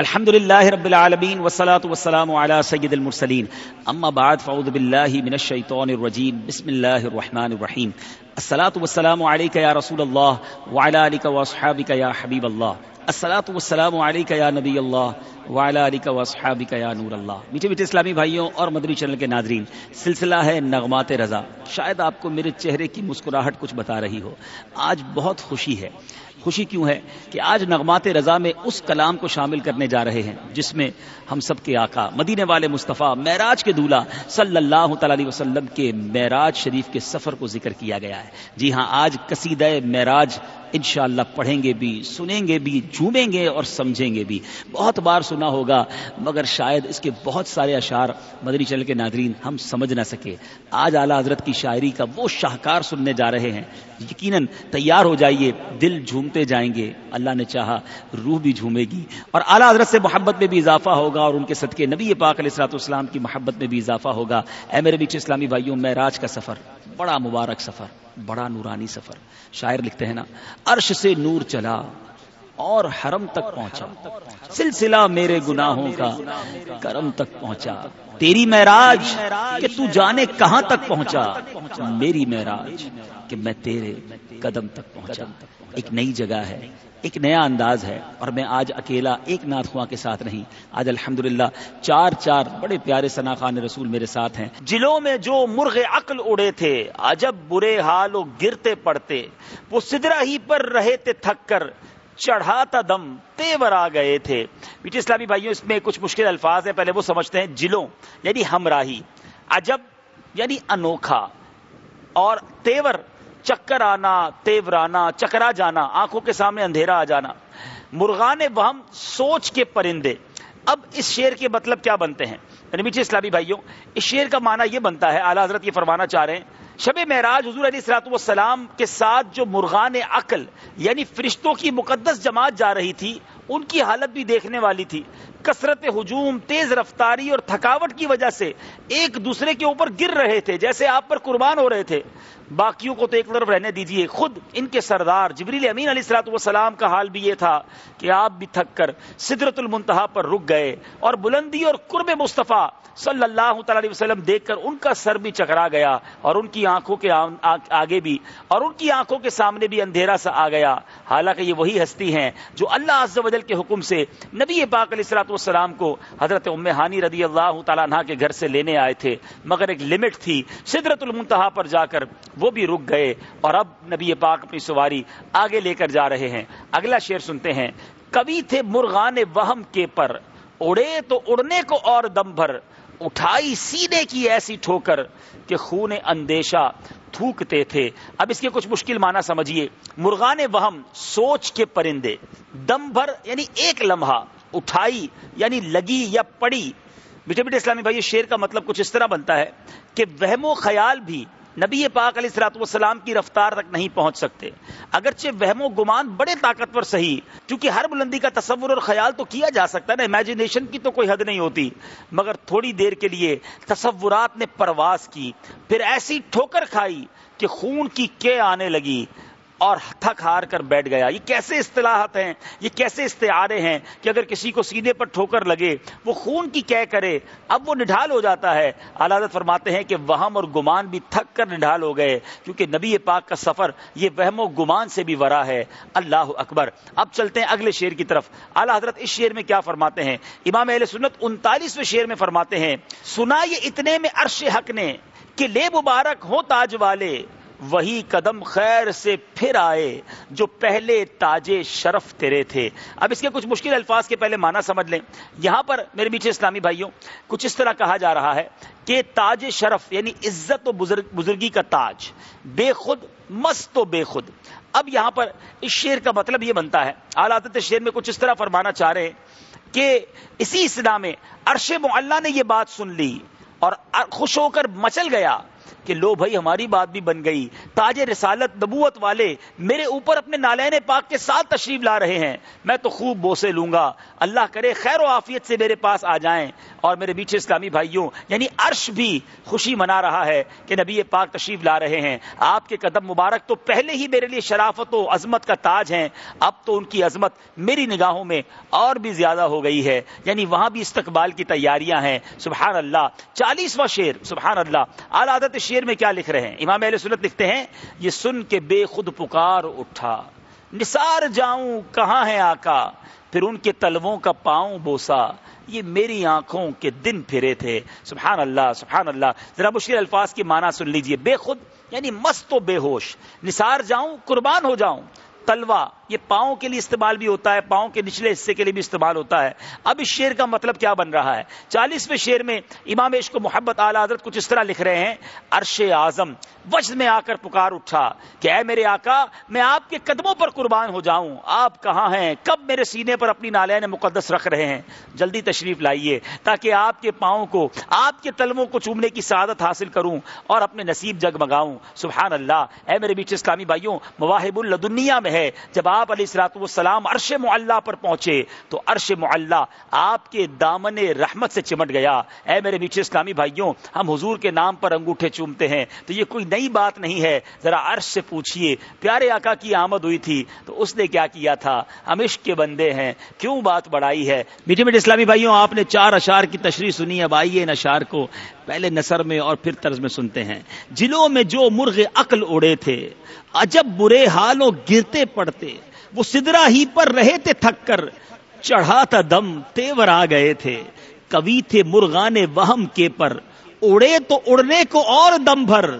الحمد لله رب العالمين والصلاة والسلام على سيد المرسلين أما بعد فأعوذ بالله من الشيطان الرجيم بسم الله الرحمن الرحيم الصلاة والسلام عليك يا رسول الله وعلى آلك وأصحابك يا حبيب الله الصلاة والسلام عليك يا نبي الله وعلى آلك وأصحابك يا نور اللہ میٹھے میٹھے اسلامی بھائیوں اور مدری چینل کے ناظرین، سلسلہ ہے نغمات رضا. شاید آپ کو میرے چہرے کی مسکراہٹ کچھ بتا رہی ہو. آج بہت خوشی ہے۔ خوشی کیوں ہے کہ آج نغمات رضا میں اس کلام کو شامل کرنے جا رہے ہیں، جس میں ہم سب کے آقا، مدینے والے مصطفیٰ، معراج کے دولہ صلی اللہ تعالی وسلم کے معراج شریف کے سفر کو ذکر کیا گیا ہے۔ جی ہاں آج قصیدہ معراج انشاءاللہ پڑھیں گے بھی، سنیں گے بھی، جھومیں گے اور سمجھیں گے بھی۔ بہت بار سنا ہوگا، مگر شاید اس کے بہت سارے اشعار مدری چل کے ناظرین ہم سمجھ نہ سکے۔ آج اعلیٰ حضرت کی شاعری کا وہ شاہکار سننے جا رہے ہیں۔ یقیناً تیار ہو جائیے، دل جھومتے جائیں گے۔ اللہ نے چاہا روح بھی جھومے گی۔ اور اعلیٰ حضرت سے محبت میں بھی اضافہ ہوگا اور ان کے صدقے نبی پاک علیہ السلاط اسلام کی محبت میں بھی اضافہ ہوگا۔ اے میرے بیچ اسلامی بھائیوں میں راج کا سفر، بڑا مبارک سفر۔ بڑا نورانی سفر۔ شاعر لکھتے ہیں نا عرش سے نور چلا اور حرم تک پہنچا۔ سلسلہ میرے گناہوں کا کرم تک پہنچا۔ تیری معراج کہ تو جانے کہاں تک پہنچا۔ میری معراج کہ میں تیرے قدم تک پہنچا۔ ایک نئی جگہ ہے، ایک نیا انداز ہے اور میں آج اکیلا، ایک ناتھ خواہ کے ساتھ نہیں۔ آج الحمدللہ چار چار بڑے پیارے ثنا خان رسول میرے ساتھ ہیں۔ جلوں میں جو مرغ عقل اڑے تھے، عجب برے حال و گرتے پڑتے۔ وہ سدرا ہی پر رہے تھے تھک کر۔ چڑھاتا دم، تیور آ گئے تھے۔ بیٹے اسلامی بھائیوں، اس میں کچھ مشکل الفاظ ہیں، پہلے وہ سمجھتے ہیں، جلوں یعنی ہمراہی، عجب یعنی انوکھا۔ اور تیور چکر آنا تیورانا، چکرا جانا، آنکھوں کے سامنے اندھیرا آ جانا۔ مرغان وہم سوچ کے پرندے۔ اب اس شیر کے مطلب کیا بنتے ہیں؟ یعنی میٹھے اسلامی بھائیوں، اس شعر کا معنی یہ بنتا ہے، اعلیٰ حضرت یہ فرمانا چاہ رہے ہیں، شب معراج حضور علیہ السلاط والسلام کے ساتھ جو مرغان عقل یعنی فرشتوں کی مقدس جماعت جا رہی تھی ان کی حالت بھی دیکھنے والی تھی۔ کثرت ہجوم، تیز رفتاری اور تھکاوٹ کی وجہ سے ایک دوسرے کے اوپر گر رہے تھے، جیسے آپ پر قربان ہو رہے تھے۔ باقیوں کو تو ایک طرف رہنے دیجیے۔ خود ان کے سردار جبریل امین علیہ السلاط والسلام کا حال بھی یہ تھا کہ آپ بھی تھک کر سدرت المنتہا پر رک گئے اور بلندی اور قرب مصطفیٰ صلی اللہ تعالی وسلم دیکھ کر ان کا سر بھی چکرا گیا اور ان کی آنکھوں کے آگے بھی اور ان کی آنکھوں کے سامنے بھی اندھیرا سا آ گیا۔ حالانکہ یہ وہی ہستی ہیں جو اللہ عز و جل کے حکم سے نبی پاک علیہ السلاط والسلام کو حضرت ام ہانی رضی اللہ تعالیٰ عنہ کے گھر سے لینے آئے تھے، مگر ایک لمٹ تھی سدرت المنتہا پر جا کر وہ بھی رک گئے اور اب نبی پاک اپنی سواری آگے لے کر جا رہے ہیں۔ اگلا شعر سنتے ہیں، کبھی تھے مرغان وہم کے پر، اڑے تو اڑنے کو اور دم بھر اٹھائی سینے کی ایسی ٹھوکر کہ خون اندیشہ تھوکتے تھے۔ اب اس کے کچھ مشکل معنی سمجھیے۔ مرغان وہم سوچ کے پرندے، دم بھر یعنی ایک لمحہ، اٹھائی یعنی لگی یا پڑی۔ بیٹے بیٹے اسلامی بھائی شیر کا مطلب کچھ اس طرح بنتا ہے کہ وہم و خیال بھی نبی پاک علیہ السلاط والسلام کی رفتار تک نہیں پہنچ سکتے۔ اگرچہ وہم و گمان بڑے طاقتور صحیح کیونکہ ہر بلندی کا تصور اور خیال تو کیا جا سکتا ہے نا؟ امیجنیشن کی تو کوئی حد نہیں ہوتی۔ مگر تھوڑی دیر کے لیے تصورات نے پرواز کی، پھر ایسی ٹھوکر کھائی کہ خون کی کے آنے لگی۔ اور تھک ہار کر بیٹھ گیا۔ یہ کیسے اصطلاحات ہیں؟ یہ کیسے استعارے ہیں کہ اگر کسی کو سیدھے پر ٹھوکر لگے، وہ خون کی کہہ کرے، اب وہ نڈھال ہو جاتا ہے۔ علادت فرماتے ہیں کہ وہم اور گمان بھی تھک کر نڈھال ہو گئے، کیونکہ نبی پاک کا سفر یہ وہم و گمان سے بھی ورا ہے۔ اللہ اکبر۔ اب چلتے ہیں اگلے شیر کی طرف۔ اعلی حضرت اس شیر میں کیا فرماتے ہیں؟ امام اہل سنت انتالیسویں شیر میں فرماتے ہیں، سنا یہ اتنے میں عرش حق نے کہ لے مبارک ہو تاج والے۔ وہی قدم خیر سے پھر آئے جو پہلے تاج شرف تیرے تھے۔ اب اس کے کچھ مشکل الفاظ کے پہلے معنی سمجھ لیں۔ یہاں پر میرے میٹھے اسلامی بھائیوں، کچھ اس طرح کہا جا رہا ہے کہ تاج شرف یعنی عزت و بزرگی کا تاج، بے خود، مست و بے خود۔ اب یہاں پر اس شیر کا مطلب یہ بنتا ہے آلات شیر میں کچھ اس طرح فرمانا چاہ رہے ہیں کہ اسی اسلام میں عرش معلّہ نے یہ بات سن لی اور خوش ہو کر مچل گیا۔ کہ لو بھائی ہماری بات بھی بن گئی۔ تاج رسالت نبوت والے میرے اوپر اپنے نالین پاک کے ساتھ تشریف لا رہے ہیں۔ میں تو خوب بوسے لوں گا۔ اللہ کرے خیر و آفیت سے میرے پاس آ جائیں۔ اور میرے بیچے اسلامی بھائیوں یعنی عرش بھی خوشی منا رہا ہے کہ نبی پاک تشریف لا رہے ہیں۔ آپ کے قدم مبارک تو پہلے ہی میرے لیے شرافت و عظمت کا تاج ہیں۔ اب تو ان کی عظمت میری نگاہوں میں اور بھی زیادہ ہو گئی ہے۔ یعنی وہاں بھی استقبال کی تیاریاں ہیں۔ سبحان اللہ۔ چالیسواں شیر سبحان اللہ۔ عادت شیر میں کیا لکھ رہے ہیں؟ امام علیہ سنت لکھتے ہیں، یہ سن کے بے خود پکار اٹھا۔ نثار جاؤں، کہاں ہے آقا؟ پھر ان کے تلووں کا پاؤں بوسا۔ یہ میری آنکھوں کے دن پھرے تھے۔ سبحان اللہ سبحان اللہ ذرا مشکل الفاظ کی معنی سن لیجیے۔ بے خود یعنی مست و بے ہوش۔ نثار جاؤں، قربان ہو جاؤں۔ تلوا یہ پاؤں کے لیے استعمال بھی ہوتا ہے، پاؤں کے نچلے حصے کے لیے بھی استعمال ہوتا ہے۔ اب اس شیر کا مطلب کیا بن رہا ہے؟ چالیسویں شیر میں امام عشق و محبت اعلی حضرت کچھ اس طرح لکھ رہے ہیں، عرش اعظم، وجد میں آ کر پکار اٹھا کہ اے میرے آقا، میں آپ کے قدموں پر قربان ہو جاؤں۔ آپ کہاں ہیں؟ کب میرے سینے پر اپنی نالین مقدس رکھ رہے ہیں؟ جلدی تشریف لائیے تاکہ آپ کے پاؤں کو، آپ کے تلموں کو چومنے کی سعادت حاصل کروں اور اپنے نصیب جگمگاؤں۔ سبحان اللہ۔ اے میرے بیچ اسلامی بھائیوں، مواہب الدنیا میں ہے۔ جب آپ آپ علیہ السلاط والسلام عرش معلّہ پر پہنچے، تو عرش معلّہ آپ کے دامن رحمت سے چمٹ گیا۔ اے میرے بیچ اسلامی بھائیوں، ہم حضور کے نام پر انگوٹھے چومتے ہیں، تو یہ کوئی نئی بات نہیں ہے۔ ذرا عرش سے پوچھئے، پیارے آقا کی آمد ہوئی تھی، تو اس نے کیا کیا تھا؟ ہم عشق کے بندے ہیں، کیوں بات بڑھائی ہے؟ میٹھے میٹھے اسلامی بھائیوں، آپ نے چار اشار کی تشریح سنی، اب آئیے ان اشار کو پہلے نثر میں اور پھر طرز میں سنتے ہیں۔ جلوں میں جو مرغ عقل اڑے تھے، عجب برے حالوں گرتے پڑتے وہ سدرا ہی پر رہے تھے تھک کر چڑھا تھا دم تیور آ گئے تھے۔ کبھی تھے مرغان وہم کے پر۔ اڑے تو اڑنے کو اور دم بھر۔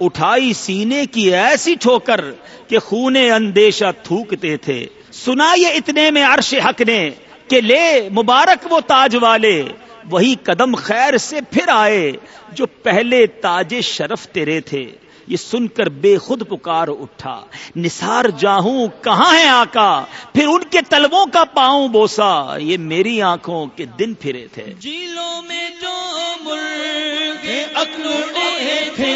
اٹھائی سینے کی ایسی ٹھوکر کہ خون اندیشہ تھوکتے تھے۔ سنا یہ اتنے میں عرش حق نے کہ لے مبارک وہ تاج والے۔ وہی قدم خیر سے پھر آئے جو پہلے تاج شرف تیرے تھے۔ یہ سن کر بے خود پکار اٹھا۔ نثار جاہوں، کہاں ہے آقا؟ پھر ان کے تلووں کا پاؤں بوسا۔ یہ میری آنکھوں کے دن پھرے تھے۔ جیلوں میں جو تھے،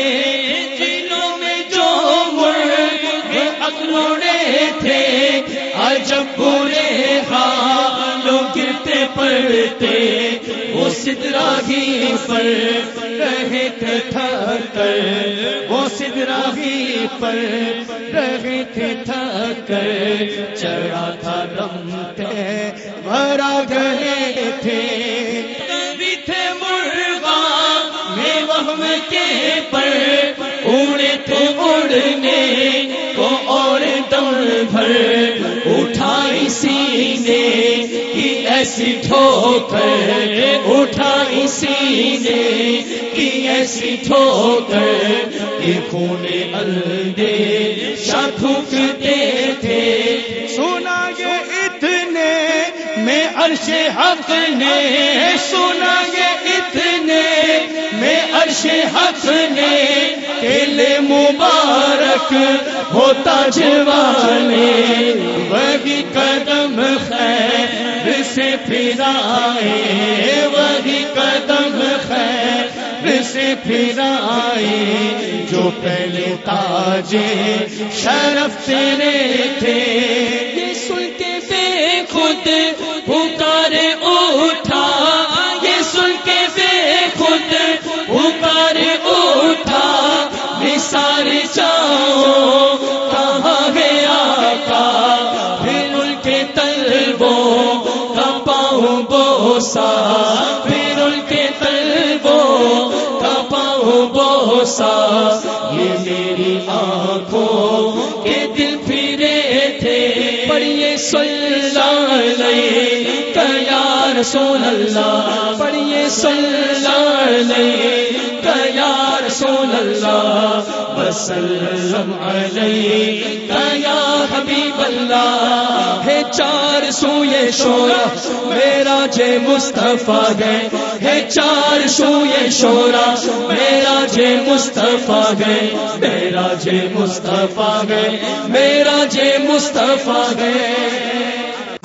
جیلوں میں جو تھے عجب برے حالوں گرتے پڑتے، وہ سدراہی پر رہے تھے تھکر وہ سدراہی پر رہے تھے تھکر چڑھا تھا دم تھے بھرا گئے تھے۔ کبھی تھے مرغا میں وہم کے پر۔ اڑے تھے اڑنے کو اور دم بھر، اٹھائی سینے ایسی ٹھوکر اٹھائی سینے کی ایسی ٹھوکر کہ خون الدے شکتے تھے۔ سنا گے اتنے میں عرش حق نے، سنا گے اتنے میں عرش حق نے کیلے مبارک ہوتا جوانے وہی قدم خیر سے پھرائے۔ وہی قدم خیر سے پھرائے۔ جو پہلے تاج شرف تیرے تھے نثار کہاں گیا کا پھر ان کے تلبوں کا پاؤں بوسا؟ پھر ان کے تلبوں کا پاؤں بوسا؟ یہ میری آنکھوں کے دل پھرے تھے، پڑھیے سلام رسول اللہ، پڑھیے سلام یا رسول اللہ، وسلم علیہ، یا حبیب اللہ، ہے چار سو یہ شورا، میرا جے مصطفیٰ گئے ہے چار سو یہ شورا، میرا جے مصطفیٰ گئے میرا جے مصطفیٰ گئے میرا جے مصطفیٰ گئے